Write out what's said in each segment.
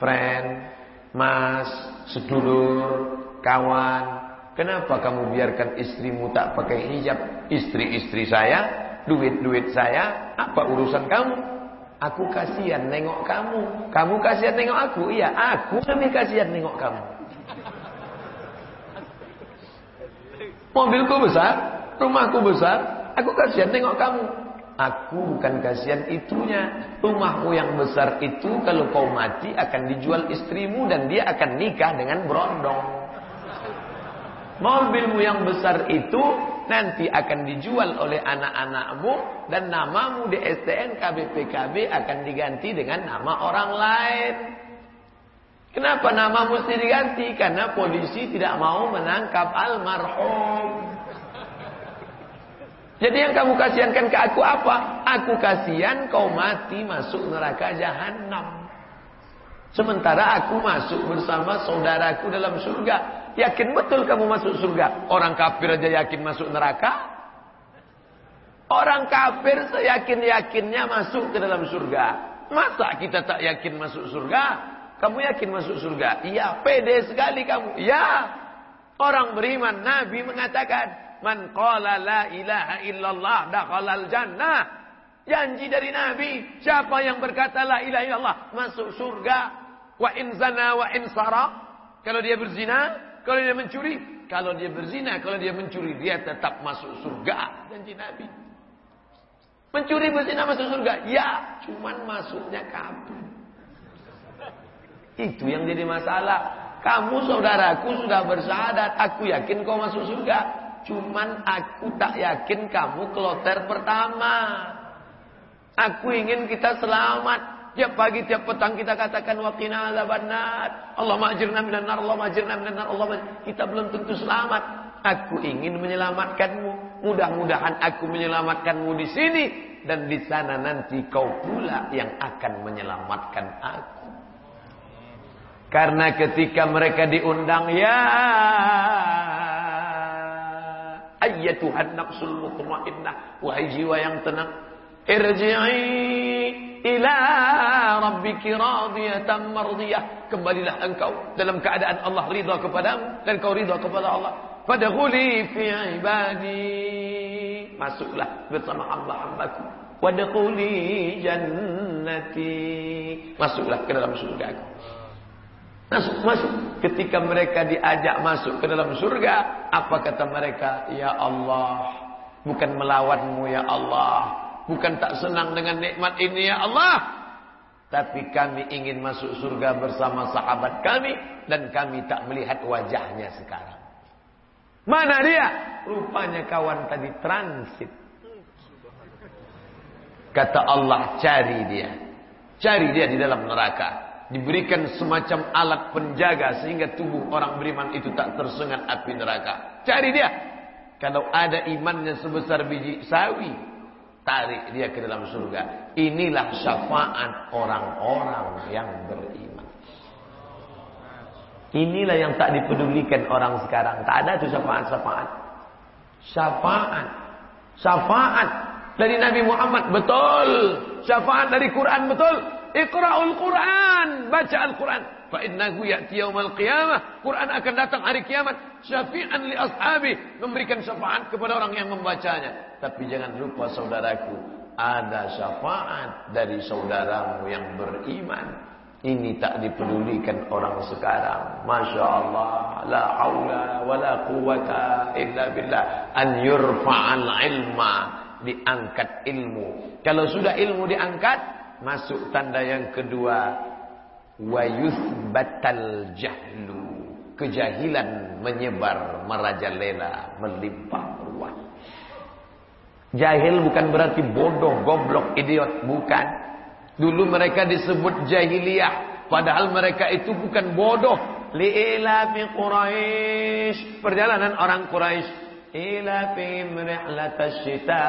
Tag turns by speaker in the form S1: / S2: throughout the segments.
S1: Friend, mas, sedulur, kawan. Kenapa kamu biarkan istrimu tak pakai hijab? Istri-istri saya, duit-duit saya, apa urusan kamu? Aku kasihan nengok kamu. Kamu kasihan nengok aku? Iya, aku lebih kasihan nengok kamu. Mobilku besar, rumahku besar, aku kasihan nengok kamu. Aku bukan kasihan itunya. Rumahmu yang besar itu kalau kau mati akan dijual istrimu dan dia akan nikah dengan berondong. Mobilmu yang besar itu nanti akan dijual oleh anak-anakmu dan namamu di STNK BPKB akan diganti dengan nama orang lain. Kenapa nama mesti diganti? Karena polisi tidak mau menangkap almarhum. Jadi yang kamu kasihankan ke aku apa? Aku kasihan kau mati masuk neraka jahanam. Sementara aku masuk bersama saudaraku dalam surga. Yakin betul kamu masuk surga? Orang kafir aja yakin masuk neraka? Orang kafir seyakin-yakinnya masuk ke dalam surga. Masa kita tak yakin masuk surga? Kamu yakin masuk surga? Iya, pede sekali kamu. Iya. Orang beriman, Nabi mengatakan, Man qala la ilaha illallah dakhalal jannah. Janji dari Nabi, siapa yang berkata la ilaha illallah masuk surga. Wa in zana wa in sara. Kalau dia berzina, kalau dia mencuri, kalau dia berzina, kalau dia mencuri, dia tetap masuk surga. Janji Nabi. Mencuri berzina masuk surga. Ya, cuman masuknya kabur. Itu yang jadi masalah. Kamu saudaraku sudah bersahadat. Aku yakin kau masuk surga. Cuman aku tak yakin kamu kloter pertama. Aku ingin kita selamat. Tiap pagi, tiap petang kita katakan waqina azabannar. Allah ma'ajirna minan nar, Allah ma'ajirna minan nar, Allah Kita belum tentu selamat. Aku ingin menyelamatkanmu. Mudah-mudahan aku menyelamatkanmu di sini dan di sana nanti kau pula yang akan menyelamatkan aku. Karena ketika mereka diundang ya ayyatuhan nafsul mutmainnah. Wahai jiwa yang tenang irji'i ila rabbiki radiyatan mardiyah. Kembalilah engkau dalam keadaan Allah ridha kepadamu dan kau ridha kepada Allah. Fadkhuli fi ibadi. Masuklah bersama hamba-hambaku wadkhuli jannati. Masuklah ke dalam surga aku Masuk, masuk. Ketika mereka diajak masuk ke dalam surga, apa kata mereka? Ya Allah, bukan melawanmu ya Allah. Bukan tak senang dengan nikmat ini ya Allah. Tapi kami ingin masuk surga bersama sahabat kami. Dan kami tak melihat wajahnya sekarang. Mana dia? Rupanya kawan tadi transit. Kata Allah, cari dia. Cari dia di dalam neraka diberikan semacam alat penjaga sehingga tubuh orang beriman itu tak tersengat api neraka. Cari dia. Kalau ada imannya sebesar biji sawi, tarik dia ke dalam surga. Inilah syafaat orang-orang yang beriman. Inilah yang tak dipedulikan orang sekarang. Tak ada itu syafaat-syafaat. Syafaat. Syafaat dari Nabi Muhammad betul. Syafaat dari Quran betul. Iqra'ul Quran, baca Al-Quran. Fa innahu ya'ti yaumal qiyamah. Quran akan datang hari kiamat syafi'an li ashabi, memberikan syafaat kepada orang yang membacanya. Tapi jangan lupa saudaraku, ada syafaat dari saudaramu yang beriman. Ini tak dipedulikan orang sekarang. Masya Allah. La hawla wa la quwata illa billah. An yurfa'al ilma. Diangkat ilmu. Kalau sudah ilmu diangkat, Masuk tanda yang kedua wa yuthbatal jahlu. Kejahilan menyebar merajalela, melimpah ruah. Jahil bukan berarti bodoh, goblok, idiot, bukan. Dulu mereka disebut jahiliyah, padahal mereka itu bukan bodoh. Li'ila fi Quraisy. Perjalanan orang Quraisy. Ila fi rihlatasyita.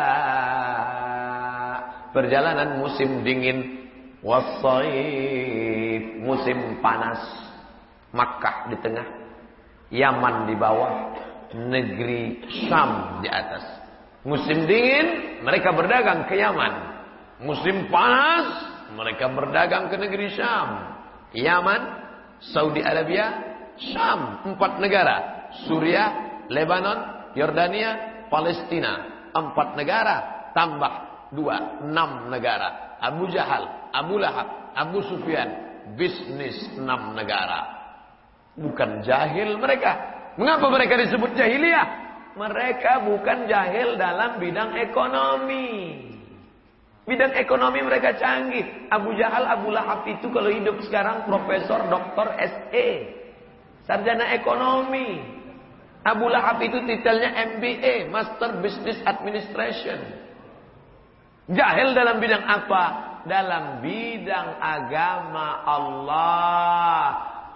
S1: Perjalanan musim dingin. Wasaif musim panas. Makkah di tengah Yaman di bawah negeri Syam di atas. Musim dingin mereka berdagang ke Yaman. Musim panas mereka berdagang ke negeri Syam. Yaman, Saudi Arabia, Syam, empat negara. Suriah, Lebanon, Yordania, Palestina, empat negara. Tambah dua, enam negara. Abu Jahal, Abu Lahab, Abu Sufyan, bisnis enam negara. Bukan jahil mereka. Mengapa mereka disebut jahiliyah? Mereka bukan jahil dalam bidang ekonomi. Bidang ekonomi mereka canggih. Abu Jahal, Abu Lahab itu kalau hidup sekarang profesor, doktor, SE. Sarjana ekonomi. Abu Lahab itu titelnya MBA, Master Business Administration. Jahil dalam bidang apa? Dalam bidang agama Allah.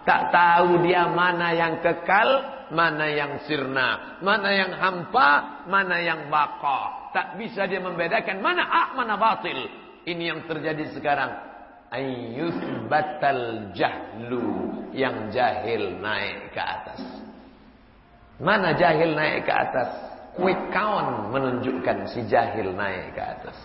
S1: Tak tahu dia mana yang kekal, mana yang sirna, mana yang hampa, mana yang baka tak bisa dia membedakan mana hak mana batil. Ini yang terjadi sekarang. batal jahlu yang jahil naik ke atas. Mana jahil naik ke atas? Quick count menunjukkan si jahil naik ke atas.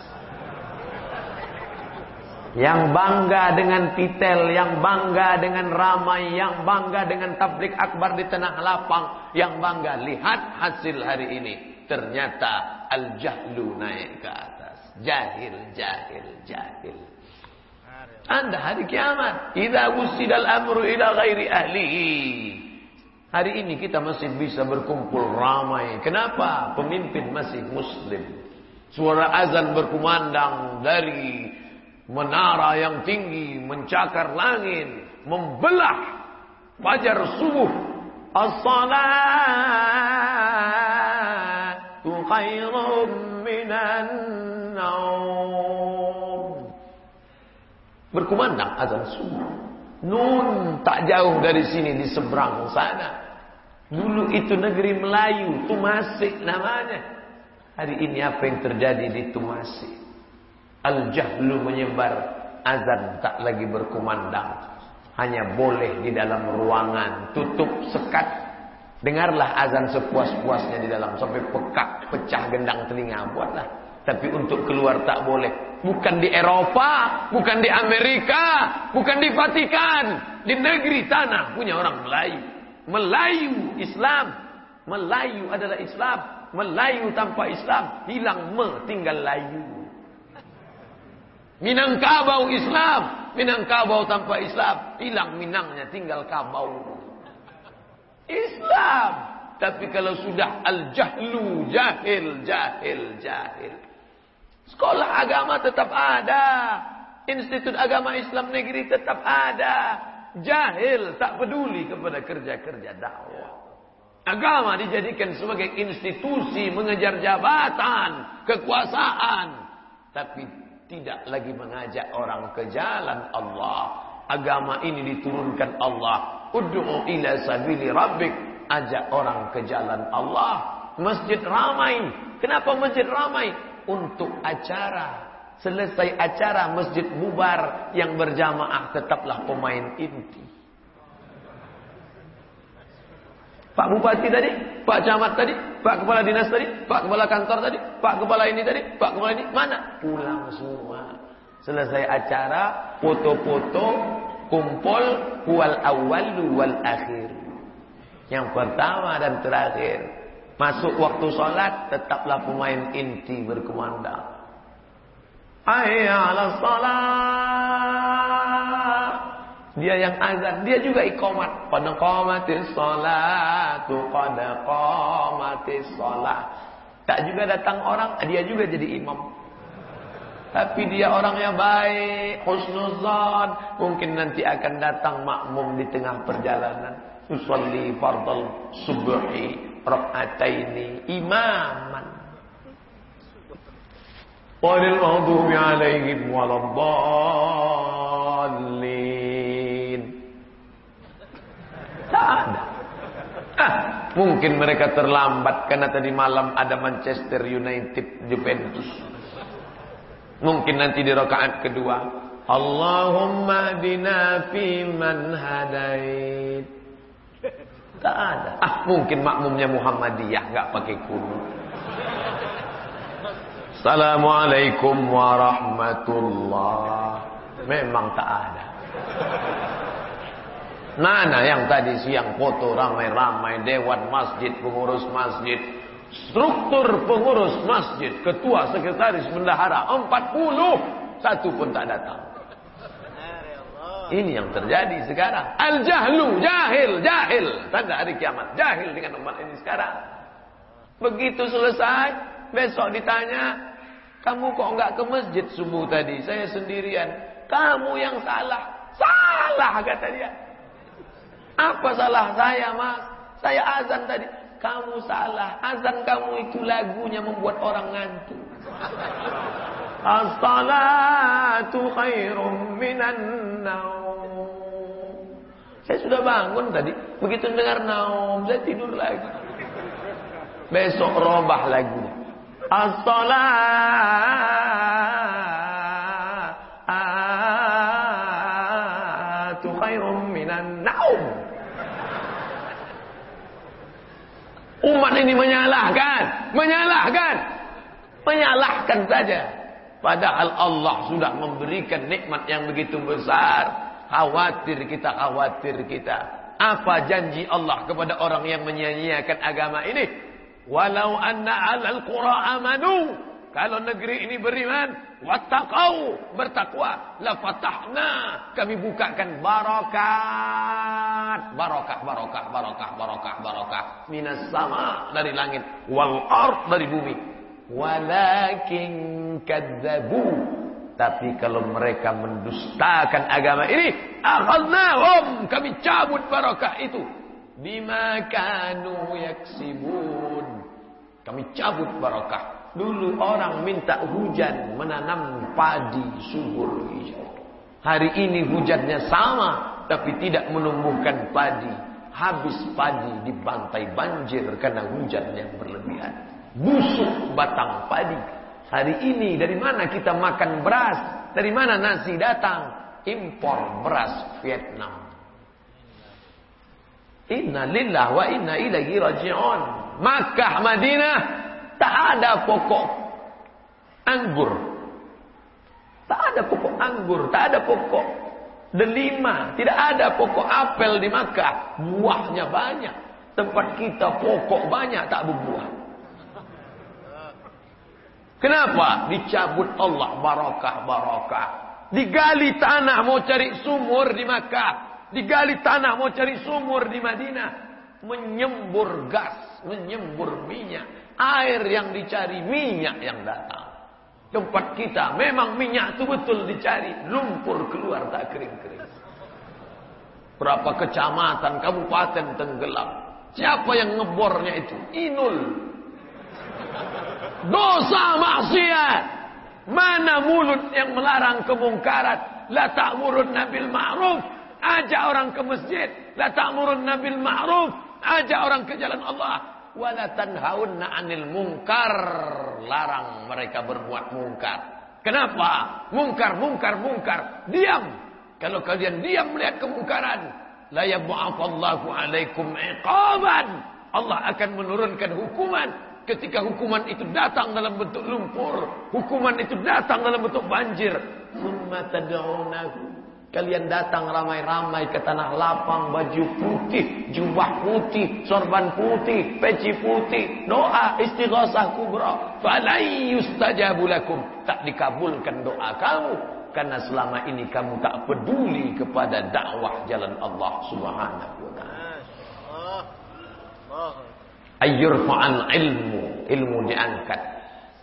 S1: Yang bangga dengan titel, yang bangga dengan ramai, yang bangga dengan tablik akbar di tengah lapang, yang bangga lihat hasil hari ini. Ternyata al-jahlu naik ke atas. Jahil, jahil, jahil. Anda hari kiamat. Idza wusidal amru ila ghairi ahlihi. Hari ini kita masih bisa berkumpul ramai. Kenapa? Pemimpin masih muslim. Suara azan berkumandang dari menara yang tinggi, mencakar langit, membelah fajar subuh. As-salatu khairum minan naum. Berkumandang azan subuh. Nun tak jauh dari sini di seberang sana. Dulu itu negeri Melayu, Tumasik namanya. Hari ini apa yang terjadi di Tumasik? Al-jahlu menyebar, azan tak lagi berkumandang. Hanya boleh di dalam ruangan, tutup sekat Dengarlah azan sepuas-puasnya di dalam sampai pekak, pecah gendang telinga buatlah. Tapi untuk keluar tak boleh. Bukan di Eropa, bukan di Amerika, bukan di Vatikan, di negeri tanah punya orang Melayu. Melayu Islam, Melayu adalah Islam. Melayu tanpa Islam hilang me tinggal layu. Minangkabau Islam, Minangkabau tanpa Islam hilang Minangnya tinggal kabau. Islam. Tapi kalau sudah al-jahlu, jahil, jahil, jahil. Sekolah agama tetap ada. Institut agama Islam negeri tetap ada. Jahil, tak peduli kepada kerja-kerja dakwah. Agama dijadikan sebagai institusi mengejar jabatan, kekuasaan. Tapi tidak lagi mengajak orang ke jalan Allah. Agama ini diturunkan Allah Ud'u ila sabili rabbik. Ajak orang ke jalan Allah. Masjid ramai. Kenapa masjid ramai? Untuk acara. Selesai acara masjid bubar yang berjamaah tetaplah pemain inti. Pak Bupati tadi, Pak Camat tadi, Pak Kepala Dinas tadi, Pak Kepala Kantor tadi, Pak Kepala ini tadi, Pak Kepala ini, mana? Pulang semua. Selesai acara, foto-foto, kumpul wal awal wal akhir. Yang pertama dan terakhir. Masuk waktu sholat tetaplah pemain inti berkumandang. Hayya ala salat. Dia yang azan, dia juga ikomat. Pada qamatis salatu, pada qamatis salat. Tak juga datang orang, dia juga jadi imam. Tapi dia orangnya baik, husnuzan. Mungkin nanti akan datang makmum di tengah perjalanan. Usalli fardal subhi rak'ataini imaman. Walil maghdubi alaihim waladdallin. Tak ada. Ah, mungkin mereka terlambat karena tadi malam ada Manchester United Juventus. Mungkin nanti di rakaat kedua. Allahumma dina fi man hadait. Tak ada. Ah, mungkin makmumnya Muhammadiyah enggak pakai kudu. Assalamualaikum warahmatullah. Memang tak ada. Mana yang tadi siang foto ramai-ramai dewan masjid, pengurus masjid, struktur pengurus masjid, ketua sekretaris bendahara 40 satu pun tak datang. Ini yang terjadi sekarang. Al-jahlu, jahil, jahil. Tanda hari kiamat. Jahil dengan umat ini sekarang. Begitu selesai, besok ditanya, kamu kok enggak ke masjid subuh tadi? Saya sendirian. Kamu yang salah. Salah kata dia. Apa salah saya mas? Saya azan tadi. Kamu salah. Azan kamu itu lagunya membuat orang ngantuk. As-salatu khairum minan naum. Saya sudah bangun tadi. Begitu dengar naum, saya tidur lagi. Besok robah lagunya. As-salatu khairum minan. Umat ini menyalahkan, menyalahkan, menyalahkan saja. Padahal Allah sudah memberikan nikmat yang begitu besar. Khawatir kita, khawatir kita. Apa janji Allah kepada orang yang menyia-nyiakan agama ini? Walau anna alal qura amanu. Kalau negeri ini beriman, wattaqau, bertakwa, la fatahna, kami bukakan barakat, barakah, barakah, barakah, barakah, barakah minas sama dari langit wal ard dari bumi. Walakin kadzabu tapi kalau mereka mendustakan agama ini, akhadnahum, kami cabut barakah itu. Bima kanu yaksibun. Kami cabut barakah. Dulu orang minta hujan menanam padi subur. Hari ini hujannya sama tapi tidak menumbuhkan padi. Habis padi dibantai banjir karena yang berlebihan. Busuk batang padi. Hari ini dari mana kita makan beras? Dari mana nasi datang? Impor beras Vietnam. Inna lillah wa inna ilaihi raji'un. Makkah, Madinah tak ada pokok anggur. Tak ada pokok anggur, tak ada pokok delima, tidak ada pokok apel di Makkah. Buahnya banyak. Tempat kita pokok banyak tak berbuah. Kenapa? Dicabut Allah barakah barakah. Digali tanah mau cari sumur di Makkah. Digali tanah mau cari sumur di Madinah. Menyembur gas, menyembur minyak. Air yang dicari, minyak yang datang. Tempat kita memang minyak itu betul dicari. Lumpur keluar tak kering-kering. Berapa kecamatan, kabupaten tenggelam. Siapa yang ngebornya itu? Inul. Dosa maksiat. Mana mulut yang melarang kemungkaran? La ta'murun nabil ma'ruf. Ajak orang ke masjid. La ta'murun nabil ma'ruf. Ajak orang ke jalan Allah. Wala tanhaunna anil mungkar. Larang mereka berbuat mungkar. Kenapa? Mungkar, mungkar, mungkar. Diam. Kalau kalian diam melihat kemungkaran. La yabu'afallahu alaikum iqaban. Allah akan menurunkan hukuman ketika hukuman itu datang dalam bentuk lumpur, hukuman itu datang dalam bentuk banjir. Kalian datang ramai-ramai ke tanah lapang, baju putih, jubah putih, sorban putih, peci putih, doa istighosah kubra. Falai yustajabu lakum. Tak dikabulkan doa kamu karena selama ini kamu tak peduli kepada dakwah jalan Allah Subhanahu wa taala. Ayyurfa'an ilmu, ilmu diangkat.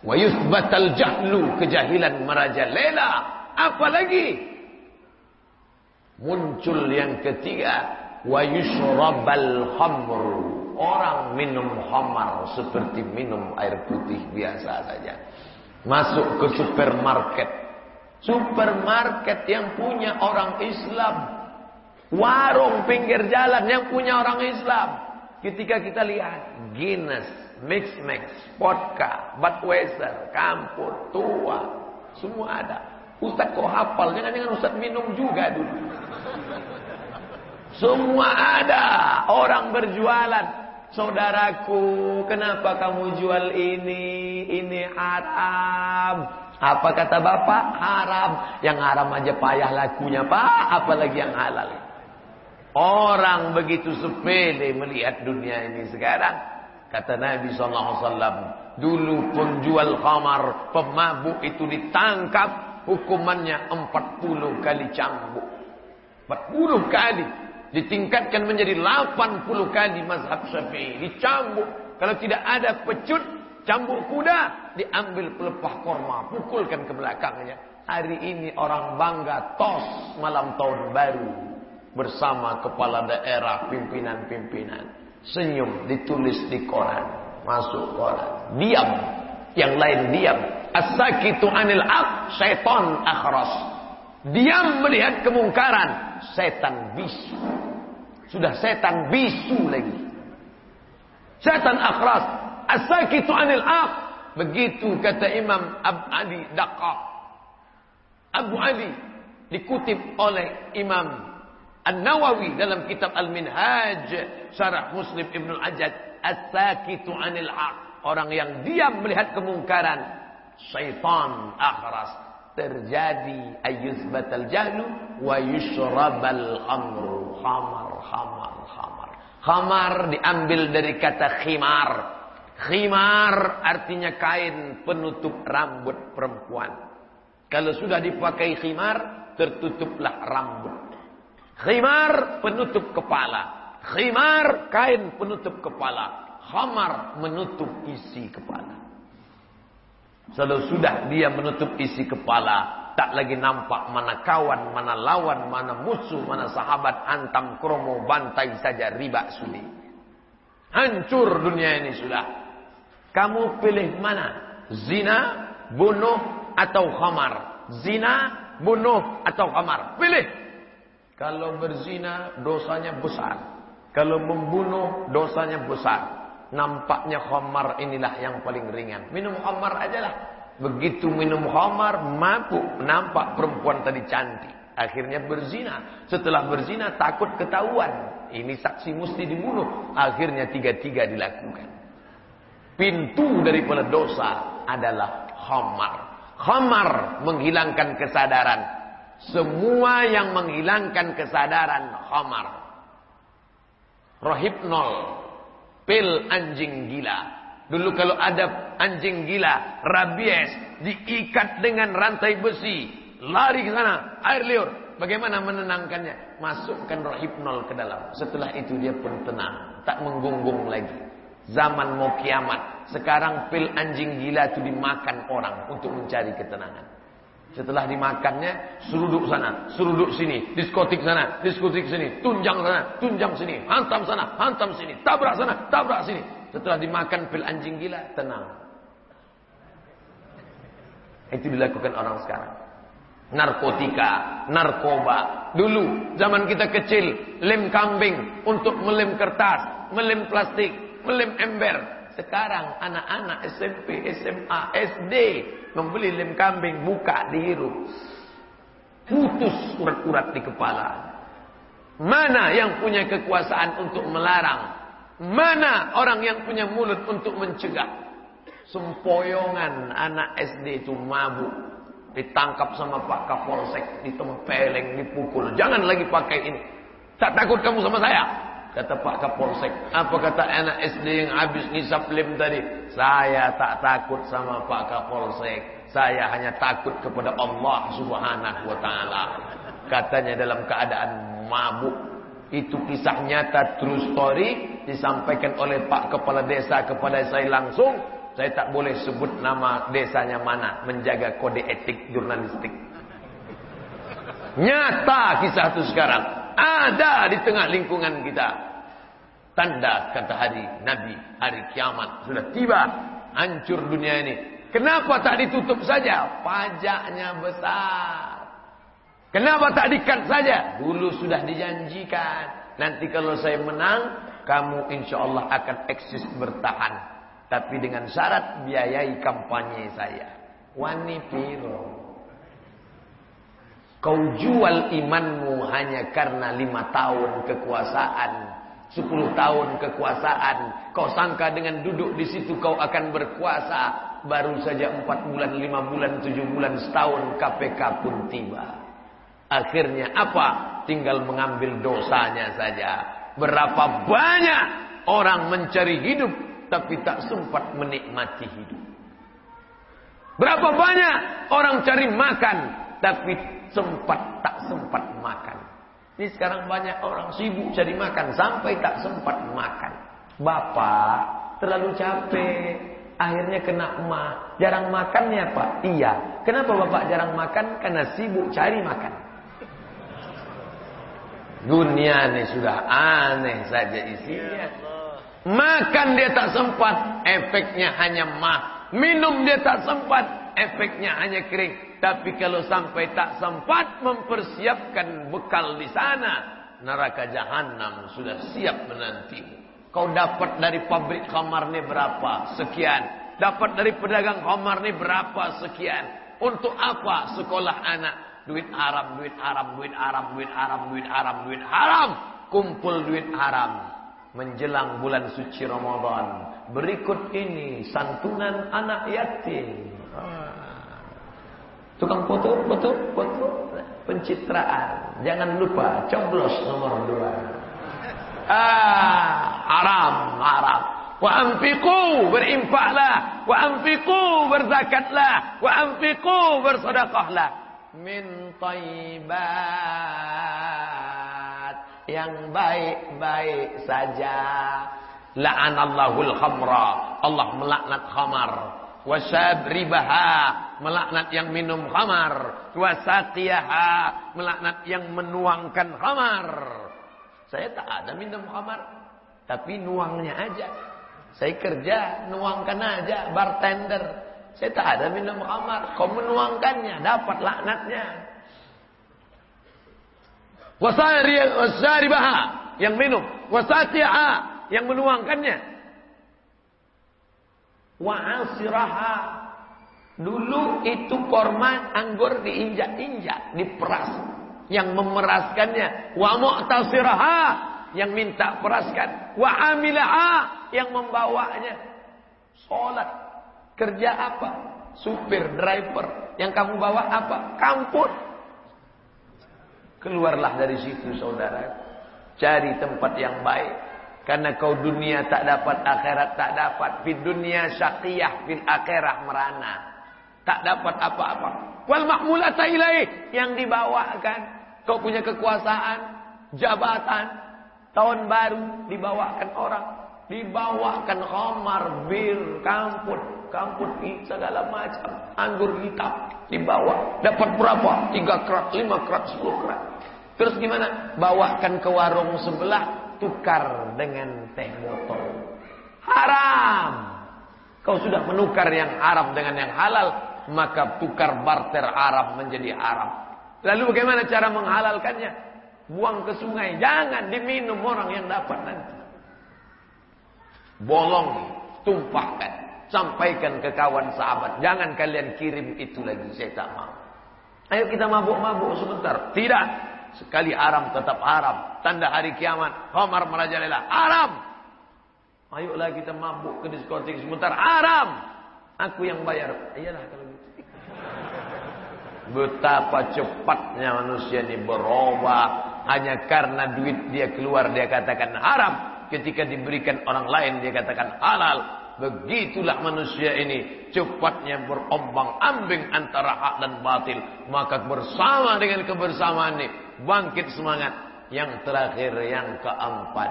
S1: Wa yuthbatal jahlu, kejahilan merajalela. Apalagi muncul yang ketiga, wa yushrabal khamru. Orang minum khamar seperti minum air putih biasa saja. Masuk ke supermarket. Supermarket yang punya orang Islam. Warung pinggir jalan yang punya orang Islam. Ketika kita lihat Guinness, Mix Max, Vodka, Budweiser, Campur, Tua, semua ada. Ustaz kok hafal? Jangan-jangan Ustaz minum juga dulu. Semua ada. Orang berjualan. Saudaraku, kenapa kamu jual ini? Ini haram. Apa kata bapak? Haram. Yang haram aja payah lakunya, Pak. Apalagi yang halal. Orang begitu sepele melihat dunia ini sekarang. Kata Nabi SAW. Dulu penjual khamar, pemabuk itu ditangkap. Hukumannya 40 kali cambuk. 40 kali. Ditingkatkan menjadi 80 kali mazhab syafi'i. Dicambuk. Kalau tidak ada pecut, cambuk kuda. Diambil pelepah korma. Pukulkan ke belakangnya. Hari ini orang bangga tos malam tahun baru. Bersama kepala daerah, pimpinan-pimpinan. Senyum ditulis di koran. Masuk koran. Diam. Yang lain diam. As-sakitu anil ak, syaitan akhras. Diam melihat kemungkaran. Setan bisu. Sudah setan bisu lagi. Setan akhras. As-sakitu anil ak. Begitu kata Imam Ab Ali Daqqa. Abu Ali dikutip oleh Imam An-Nawawi dalam kitab Al-Minhaj Syarah Muslim Ibnu Al-Ajad As-sakitu 'anil haq. Orang yang diam melihat kemungkaran syaitan akhras. Terjadi batal jahlu wa yushrabal khamru. Khamar khamar khamar. Khamar diambil dari kata khimar. Khimar artinya kain penutup rambut perempuan. Kalau sudah dipakai khimar, tertutuplah rambut. Khimar penutup kepala. Khimar kain penutup kepala. Khamar menutup isi kepala. Kalau sudah dia menutup isi kepala, tak lagi nampak mana kawan, mana lawan, mana musuh, mana sahabat, antam, kromo, bantai saja riba sudi. Hancur dunia ini sudah. Kamu pilih mana? Zina, bunuh, atau khamar. Zina, bunuh atau khamar. Pilih. Kalau berzina dosanya besar. Kalau membunuh dosanya besar. Nampaknya khamar inilah yang paling ringan. Minum khamar aja lah. Begitu minum khamar, mampu nampak perempuan tadi cantik. Akhirnya berzina. Setelah berzina takut ketahuan. Ini saksi mesti dibunuh. Akhirnya tiga-tiga dilakukan. Pintu daripada dosa adalah khamar. Khamar menghilangkan kesadaran. Semua yang menghilangkan kesadaran khamar. Rohipnol. Pil anjing gila. Dulu kalau ada anjing gila, rabies, diikat dengan rantai besi, lari ke sana, air liur. Bagaimana menenangkannya? Masukkan rohipnol ke dalam. Setelah itu dia pun tenang, tak menggunggung lagi. Zaman mau kiamat. Sekarang pil anjing gila itu dimakan orang untuk mencari ketenangan. Setelah dimakannya, seruduk sana, seruduk sini, diskotik sana, diskotik sini, tunjang sana, tunjang sini, hantam sana, hantam sini, tabrak sana, tabrak sini. Setelah dimakan pil anjing gila, tenang. Itu dilakukan orang sekarang. Narkotika, narkoba. Dulu, zaman kita kecil, lem kambing untuk melem kertas, melem plastik, melem ember. Sekarang anak-anak SMP, SMA, SD membeli lem kambing, buka dihirup. Putus urat-urat di kepala. Mana yang punya kekuasaan untuk melarang? Mana orang yang punya mulut untuk mencegah? Sempoyongan anak SD itu mabuk. Ditangkap sama Pak Kapolsek, ditempeleng, dipukul. Jangan lagi pakai ini. Tak takut kamu sama saya? Kata Pak Kapolsek. Apa kata anak SD yang habis ngisap lem tadi? Saya tak takut sama Pak Kapolsek. Saya hanya takut kepada Allah subhanahu wa ta'ala. Katanya dalam keadaan mabuk. Itu kisah nyata true story. Disampaikan oleh Pak Kepala Desa kepada saya langsung. Saya tak boleh sebut nama desanya mana. Menjaga kode etik jurnalistik. Nyata kisah itu sekarang. Ada di tengah lingkungan kita. Tanda kata hari Nabi, hari kiamat sudah tiba. Hancur dunia ini. Kenapa tak ditutup saja? Pajaknya besar. Kenapa tak dikat saja? Dulu sudah dijanjikan. Nanti kalau saya menang, kamu insya Allah akan eksis bertahan. Tapi dengan syarat biayai kampanye saya. Wani piro. Kau jual imanmu hanya karena lima tahun kekuasaan 10 tahun kekuasaan. Kau sangka dengan duduk di situ kau akan berkuasa. Baru saja 4 bulan, 5 bulan, 7 bulan, setahun KPK pun tiba. Akhirnya apa? Tinggal mengambil dosanya saja. Berapa banyak orang mencari hidup tapi tak sempat menikmati hidup. Berapa banyak orang cari makan tapi sempat tak sempat makan. Ini sekarang banyak orang sibuk cari makan sampai tak sempat makan. Bapak terlalu capek, akhirnya kena emak. Jarang makannya Pak? Iya. Kenapa Bapak jarang makan? Karena sibuk cari makan. Dunia ini sudah aneh saja isinya. Makan dia tak sempat, efeknya hanya mah. Minum dia tak sempat, efeknya hanya kering. Tapi kalau sampai tak sempat mempersiapkan bekal di sana, neraka jahanam sudah siap menanti. Kau dapat dari pabrik khamar ni berapa? Sekian. Dapat dari pedagang khamar ni berapa? Sekian. Untuk apa sekolah anak? Duit haram, duit haram, duit haram, duit haram, duit haram, duit haram. Kumpul duit haram. Menjelang bulan suci Ramadan. Berikut ini santunan anak yatim. Ah. Tukang foto, foto, foto. Pencitraan. Jangan lupa coblos nomor dua. Ah, haram, haram. Wa anfiqu berinfaklah, wa anfiqu berzakatlah, wa anfiqu bersedekahlah min taibat yang baik-baik saja la'anallahul khamra Allah melaknat khamar wasabribaha melaknat yang minum khamar wasaqiyaha melaknat yang menuangkan khamar saya tak ada minum khamar tapi nuangnya aja saya kerja nuangkan aja bartender saya tak ada minum khamar. Kau menuangkannya, dapat laknatnya. Wasari baha yang minum. Wasati'a yang menuangkannya. Wa'asiraha. Dulu itu korma anggur diinjak-injak, diperas. Yang memeraskannya. Wa mu'tasiraha yang minta peraskan. Wa amilaha yang membawanya. Salat Kerja apa? Supir, driver. Yang kamu bawa apa? Kamput. Keluarlah dari situ saudara. Cari tempat yang baik. Karena kau dunia tak dapat, akhirat tak dapat. Di dunia syaqiyah, fil akhirah merana. Tak dapat apa-apa. Wal mahmulata ilaih. Yang dibawakan. Kau punya kekuasaan, jabatan. Tahun baru dibawakan orang. Dibawakan khamar, bir, kamput kamput segala macam anggur hitam dibawa dapat berapa tiga kerat lima kerat sepuluh kerat terus gimana bawakan ke warung sebelah tukar dengan teh botol haram kau sudah menukar yang haram dengan yang halal maka tukar barter haram menjadi haram lalu bagaimana cara menghalalkannya buang ke sungai jangan diminum orang yang dapat nanti bolong tumpahkan Sampaikan ke kawan sahabat. Jangan kalian kirim itu lagi. Saya tak mau. Ayo kita mabuk-mabuk sebentar. Tidak. Sekali haram tetap haram. Tanda hari kiamat. Khamar merajalela. Haram. Ayolah kita mabuk ke diskotik sebentar. Haram. Aku yang bayar. Iyalah kalau gitu. Betapa cepatnya manusia ini berubah. Hanya karena duit dia keluar dia katakan haram. Ketika diberikan orang lain dia katakan halal. Begitulah manusia ini cepatnya berombang ambing antara hak dan batil. Maka bersama dengan kebersamaan ini bangkit semangat. Yang terakhir yang keempat.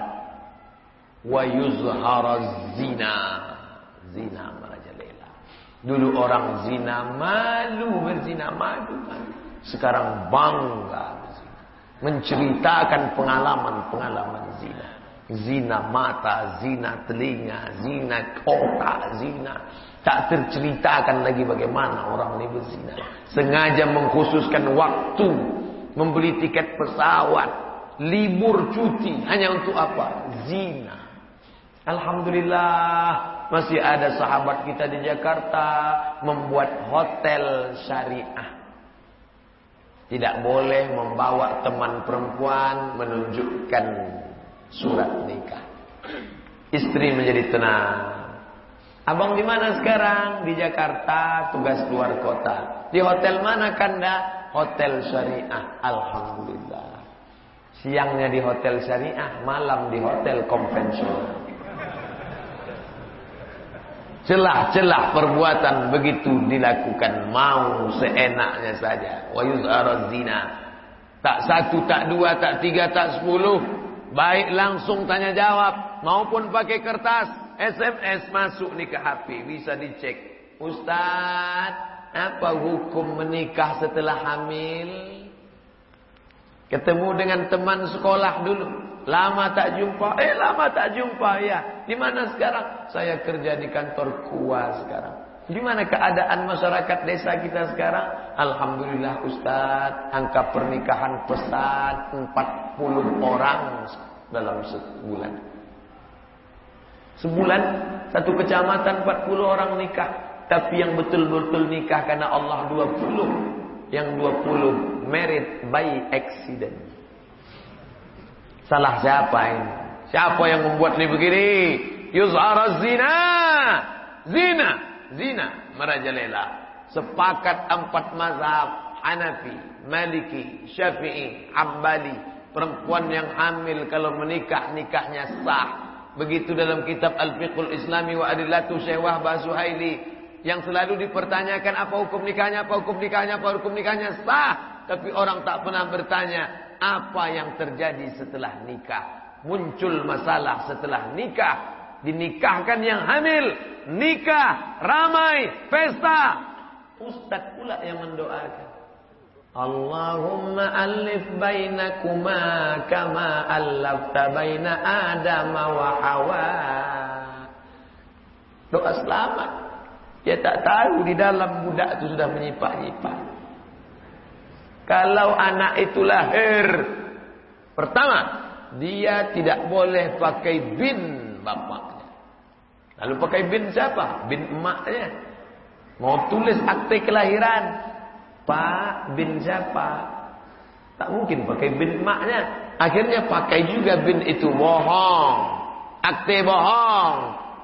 S1: Wa yuzhara zina. Zina merajalela. Dulu orang zina malu berzina malu. Sekarang bangga Menceritakan pengalaman-pengalaman zina. Zina mata, zina telinga, zina otak, zina. Tak terceritakan lagi bagaimana orang ini berzina. Sengaja mengkhususkan waktu. Membeli tiket pesawat. Libur cuti. Hanya untuk apa? Zina. Alhamdulillah. Masih ada sahabat kita di Jakarta. Membuat hotel syariah. Tidak boleh membawa teman perempuan menunjukkan surat nikah. Istri menjadi tenang. Abang di mana sekarang? Di Jakarta, tugas keluar kota. Di hotel mana Kanda? Hotel syariah. Alhamdulillah. Siangnya di hotel syariah, malam di hotel konvensional. Celah-celah perbuatan begitu dilakukan mau seenaknya saja. Wa zina. Tak satu, tak dua, tak tiga, tak sepuluh. Baik langsung tanya jawab maupun pakai kertas, SMS masuk nih ke HP bisa dicek. Ustaz, apa hukum menikah setelah hamil? Ketemu dengan teman sekolah dulu. Lama tak jumpa. Eh lama tak jumpa ya. Di mana sekarang? Saya kerja di kantor KUA sekarang. Di mana keadaan masyarakat desa kita sekarang? Alhamdulillah Ustaz, angka pernikahan pesat 40 orang dalam sebulan. Sebulan satu kecamatan 40 orang nikah, tapi yang betul-betul nikah karena Allah 20. Yang 20 married by accident. Salah siapa ini? Siapa yang membuat ini begini? Yuzhar zina. Zina. Zina. Merajalela. Sepakat empat mazhab. Hanafi. Maliki. Syafi'i. Ambali. Perempuan yang hamil kalau menikah, nikahnya sah. Begitu dalam kitab Al-Fiqhul Islami wa Adillatu Syekh Wahbah Suhaili. Yang selalu dipertanyakan apa hukum nikahnya, apa hukum nikahnya, apa hukum nikahnya sah. Tapi orang tak pernah bertanya apa yang terjadi setelah nikah. Muncul masalah setelah nikah. Dinikahkan yang hamil. Nikah. Ramai. Pesta. Ustaz pula yang mendoakan. Allahumma alif bainakuma kama allafta baina Adam wa Hawa. Doa selamat. Dia tak tahu di dalam budak itu sudah menyipak-nyipak. Kalau anak itu lahir pertama, dia tidak boleh pakai bin bapaknya. Lalu pakai bin siapa? Bin emaknya. Mau tulis akte kelahiran, Pak bin siapa? Tak mungkin pakai bin emaknya. Akhirnya pakai juga bin itu bohong. Akte bohong.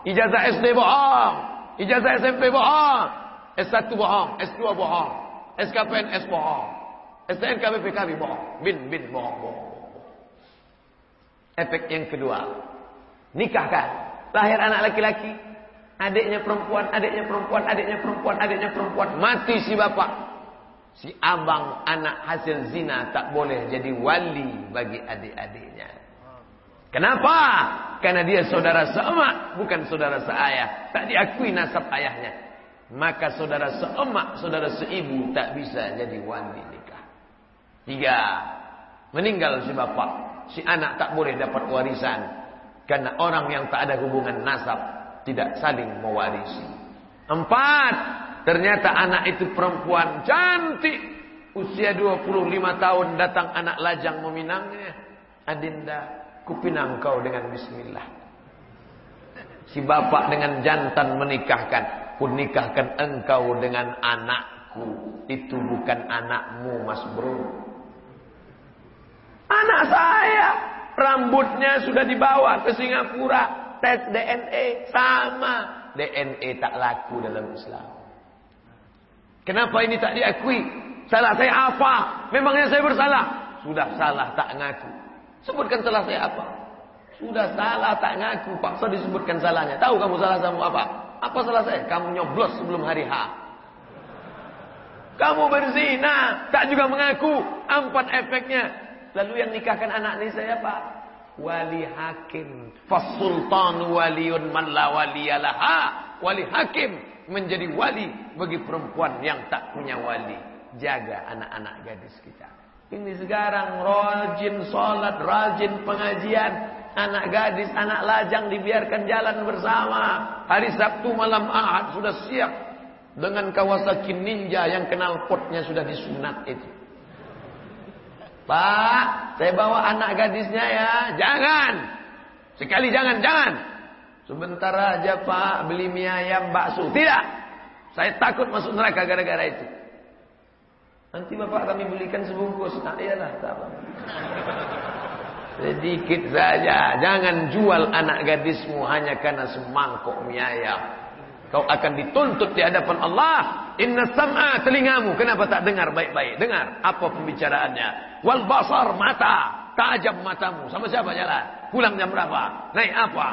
S1: Ijazah SD bohong. Ijazah SMP bohong. S1 bohong. S2 bohong. SKPNS bohong. STNK BPKB bohong. Bin, bin, bohong, bohong. Efek yang kedua. Nikahkan. Lahir anak laki-laki. Adiknya perempuan, adiknya perempuan, adiknya perempuan, adiknya perempuan. Mati si bapak. Si abang anak hasil zina tak boleh jadi wali bagi adik-adiknya. Kenapa? Karena dia saudara seemak, bukan saudara seayah. Tak diakui nasab ayahnya. Maka saudara seemak, saudara seibu tak bisa jadi wali. Tiga, meninggal si bapak, si anak tak boleh dapat warisan karena orang yang tak ada hubungan nasab tidak saling mewarisi. Empat, ternyata anak itu perempuan cantik, usia 25 tahun datang anak lajang meminangnya. Adinda, kupinang kau dengan bismillah. Si bapak dengan jantan menikahkan, pun nikahkan engkau dengan anakku. Itu bukan anakmu mas bro. Anak saya rambutnya sudah dibawa ke Singapura, tes DNA sama. DNA tak laku dalam Islam. Kenapa ini tak diakui? Salah saya apa? Memangnya saya bersalah? Sudah salah tak ngaku. Sebutkan salah saya apa? Sudah salah tak ngaku. Paksa disebutkan salahnya. Tahu kamu salah sama apa? Apa salah saya? Kamu nyoblos sebelum hari H. Kamu berzina, tak juga mengaku. Empat efeknya. Lalu yang nikahkan anak ini saya apa? Wali hakim. Fasultan waliun man la waliyalaha. Wali hakim menjadi wali bagi perempuan yang tak punya wali. Jaga anak-anak gadis kita. Ini sekarang rajin sholat, rajin pengajian. Anak gadis, anak lajang dibiarkan jalan bersama. Hari Sabtu malam Ahad sudah siap. Dengan Kawasaki Ninja yang kenal potnya sudah disunat itu. Pak, saya bawa anak gadisnya ya. Jangan. Sekali jangan, jangan. Sebentar aja Pak, beli mie ayam bakso. Tidak. Saya takut masuk neraka gara-gara itu. Nanti Bapak kami belikan sebungkus. Nah, iyalah, tak apa. Sedikit saja. Jangan jual anak gadismu hanya karena semangkok mie ayam. Kau akan dituntut di hadapan Allah. Inna sam'a telingamu. Kenapa tak dengar baik-baik? Dengar apa pembicaraannya. Wal basar mata. Tajam matamu. Sama siapa jalan? Pulang jam berapa? Naik apa?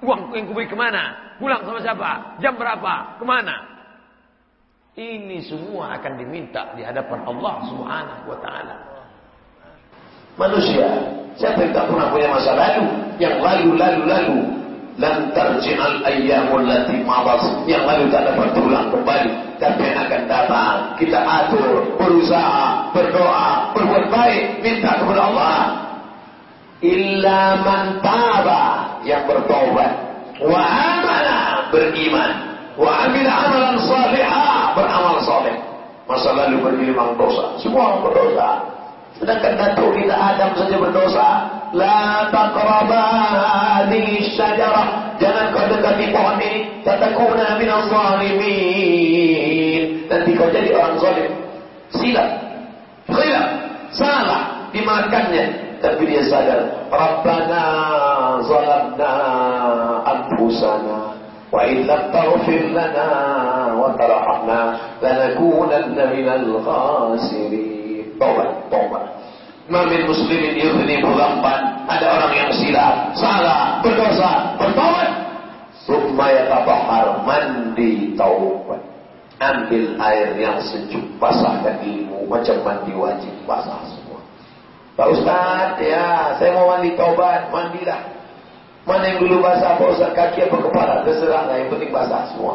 S1: Uang yang kuberi ke mana? Pulang sama siapa? Jam berapa? Ke mana? Ini semua akan diminta di hadapan Allah subhanahu wa ta'ala.
S2: Manusia. Siapa yang tak pernah punya masa lalu? Yang lalu, lalu, lalu lan tarji'al ayyamul lati mawas yang lalu tak dapat terulang kembali tapi yang akan datang kita atur berusaha berdoa berbuat baik minta kepada Allah illa man taba yang bertobat wa amala beriman wa amila amalan salihah beramal saleh masa lalu berilmang dosa semua orang berdosa sedangkan datuk kita Adam saja berdosa La taqraba hadhihi syajarah. Jangan kau dekati pohon ini. Tatakuna min zalimin. Nanti kau jadi orang zalim. Silap. Silap. Salah. Dimakannya. Tapi dia sadar. Rabbana zalamna anfusana. Illam taghfir lana wa tarhamna lanakunanna minal khasirin. Taubat, taubat. Mamin muslimin yudhnibu dhamban. Ada orang yang silap, salah, berdosa, bertobat. Summa yatabahar mandi taubat. Ambil air yang sejuk, basahkan ilmu macam mandi wajib, basah semua. Pak Ustaz, ya, saya mau mandi taubat, mandilah. Mana yang dulu basah, Pak Ustaz, kaki apa kepala, terserah lah, yang penting basah semua.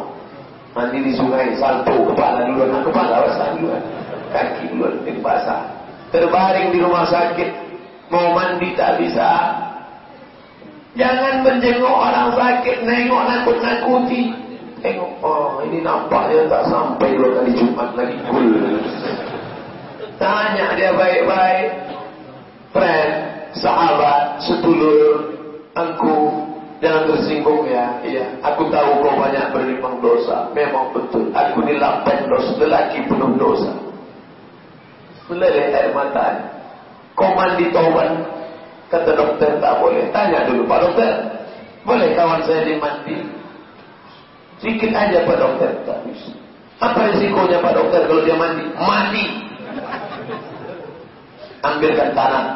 S2: Mandi di sungai, salto, kepala dulu, nah, kepala basah dulu, kaki dulu, penting basah terbaring di rumah sakit, mau mandi tak bisa. Jangan menjenguk orang sakit, nengok nakut-nakuti. Tengok, oh ini nampaknya tak sampai dua kali Jumat lagi kul. Tanya dia baik-baik. Friend, sahabat, sedulur, aku jangan tersinggung ya. Iya, aku tahu kau banyak berlimpang dosa. Memang betul. Aku ni lapan dosa, lelaki penuh dosa meleleh air mata. Kau mandi taubat. Kata dokter tak boleh. Tanya dulu Pak Dokter. Boleh kawan saya dimandi? Sedikit aja Pak Dokter. Tak bisa. Apa risikonya Pak Dokter kalau dia mandi? Mati. Ambilkan tanah.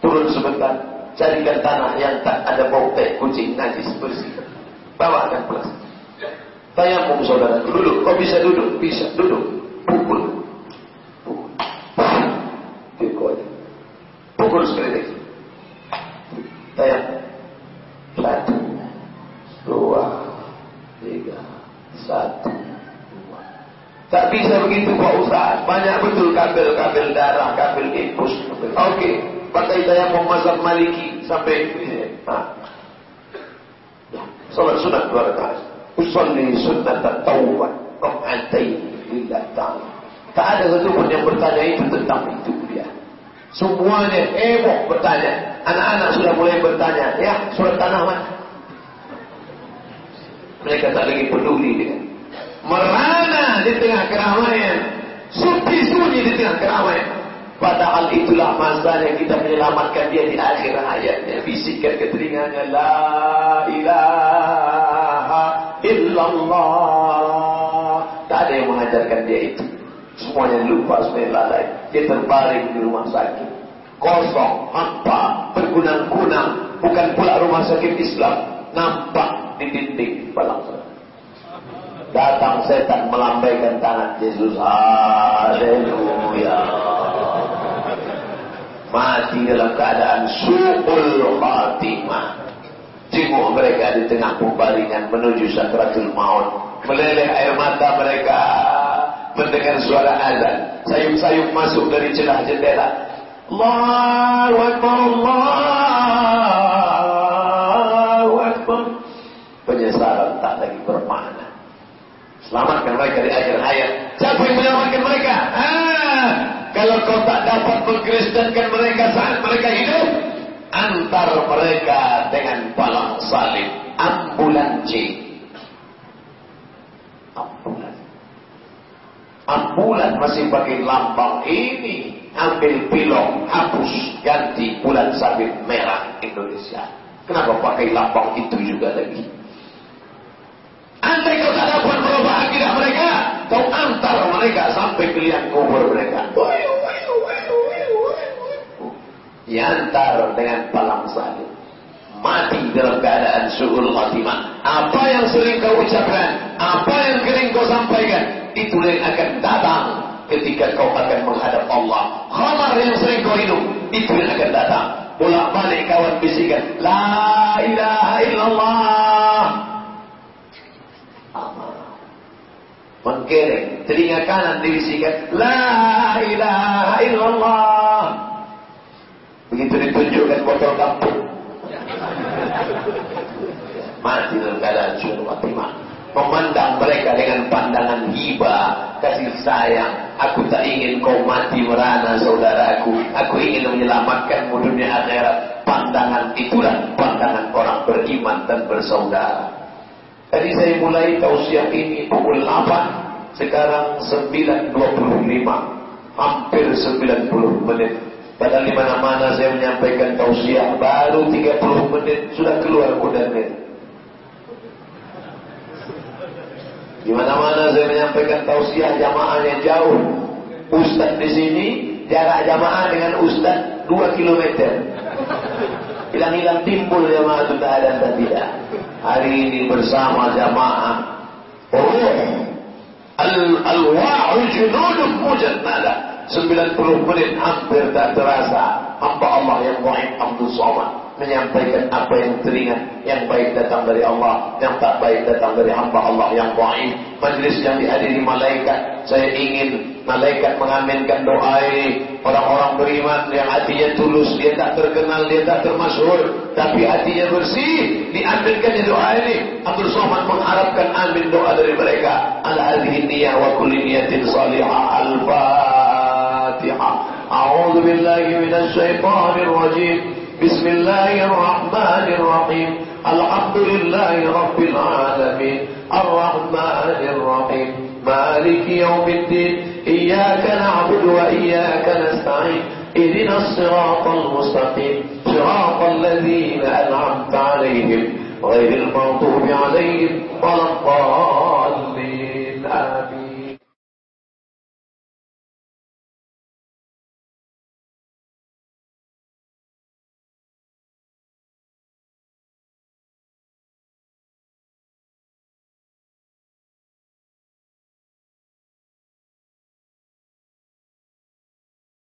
S2: Turun sebentar. Carikan tanah yang tak ada bau teh kucing najis bersih. Bawakan pulang. Tayamum saudara. Duduk. Kau bisa duduk? Bisa. Duduk. Pukul. pukul sekeliling. Tayang. Satu, dua, tiga, satu, dua. Tak bisa begitu Pak Ustaz. Banyak betul kabel-kabel darah, kabel infus. Oke. Pakai saya mazhab maliki sampai nah. Salat sunat dua rakaat. Usolli sunnat taubat. Rakatain lillah ta'ala. Tak ada satu pun yang bertanya itu tentang itu dia. Semuanya heboh bertanya. Anak-anak sudah mulai bertanya, ya surat tanah mana? Mereka tak lagi peduli dengan merana di tengah keramaian, sepi sunyi di tengah keramaian. Padahal itulah masanya kita menyelamatkan dia di akhir hayatnya. Bisikkan ke telinganya, La ilaha illallah. Tak ada yang mengajarkan dia itu. Semuanya lupa, semuanya lalai. Dia terbaring di rumah sakit. Kosong, hampa, bergunang-gunang. Bukan pula rumah sakit Islam. Nampak di dinding balang Datang setan melambaikan tangan Yesus. Haleluya. Mati dalam keadaan su'ul khatimah. Jenguk mereka di tengah pembaringan menuju sakratul maut. Meleleh air mata mereka mendengar suara azan. Sayup-sayup masuk dari celah jendela. Allahu Akbar, Allahu Akbar. Penyesalan tak lagi bermakna. Selamatkan mereka di akhir hayat. Siapa yang menyelamatkan kalau kau tak dapat mengkristenkan mereka saat mereka hidup, antar mereka dengan palang salib ambulansi. Ambulan. Masih pakai lambang ini. Ambil pilok, hapus, ganti bulan sabit merah Indonesia. Kenapa pakai lambang itu juga lagi? Andai kau tak dapat merubah akidah mereka, kau antar mereka sampai kelihatan kubur mereka. Boy. Yantar dengan palang salib. Mati dalam keadaan su'ul khatimah. Apa yang sering kau ucapkan, apa yang sering kau sampaikan, itu yang akan datang ketika kau akan menghadap Allah. Khamar yang sering kau hidup, itu yang akan datang. Bolak balik kawan bisikan, La ilaha illallah. Mengkereng, telinga kanan dibisikan, La ilaha illallah. Begitu ditunjukkan botol kampung. Mati dalam keadaan syukur khatimah memandang mereka dengan pandangan hibah, kasih sayang. Aku tak ingin kau mati merana saudaraku. Aku ingin menyelamatkanmu dunia akhirat. Pandangan itulah pandangan orang beriman dan bersaudara. Tadi saya mulai tausiah ini pukul 8. Sekarang 9.25. Hampir 90 menit. Padahal di mana-mana saya menyampaikan tausiah baru 30 menit sudah keluar kudannya. Di mana-mana saya menyampaikan tausiah jamaahnya jauh. Ustaz di sini jarak jamaah dengan ustaz 2 km. Hilang-hilang timbul jamaah itu tak ada dan tidak. Hari ini bersama jamaah. Oh, al-wa'u junudun mujannada. 90 menit hampir tak terasa. Hamba Allah yang mu'in Abdul Somad menyampaikan apa yang teringat yang baik datang dari Allah yang tak baik datang dari hamba Allah yang baik majlis yang dihadiri malaikat saya ingin malaikat mengaminkan doa ini. Orang-orang beriman yang hatinya tulus dia tak terkenal dia tak termasyhur tapi hatinya bersih diaminkan doa ini. Abdul Somad mengharapkan amin doa dari mereka. Ala hadhihi niyah wa kulli niyatin salihah. Al-fatihah a'udzu billahi minasy syaithanir rajim بسم الله الرحمن الرحيم. الحمد لله رب العالمين. الرحمن الرحيم. مالك يوم الدين. إياك نعبد وإياك نستعين. اهدنا الصراط المستقيم. صراط الذين أنعمت عليهم غير المغضوب عليهم ولا الضالين.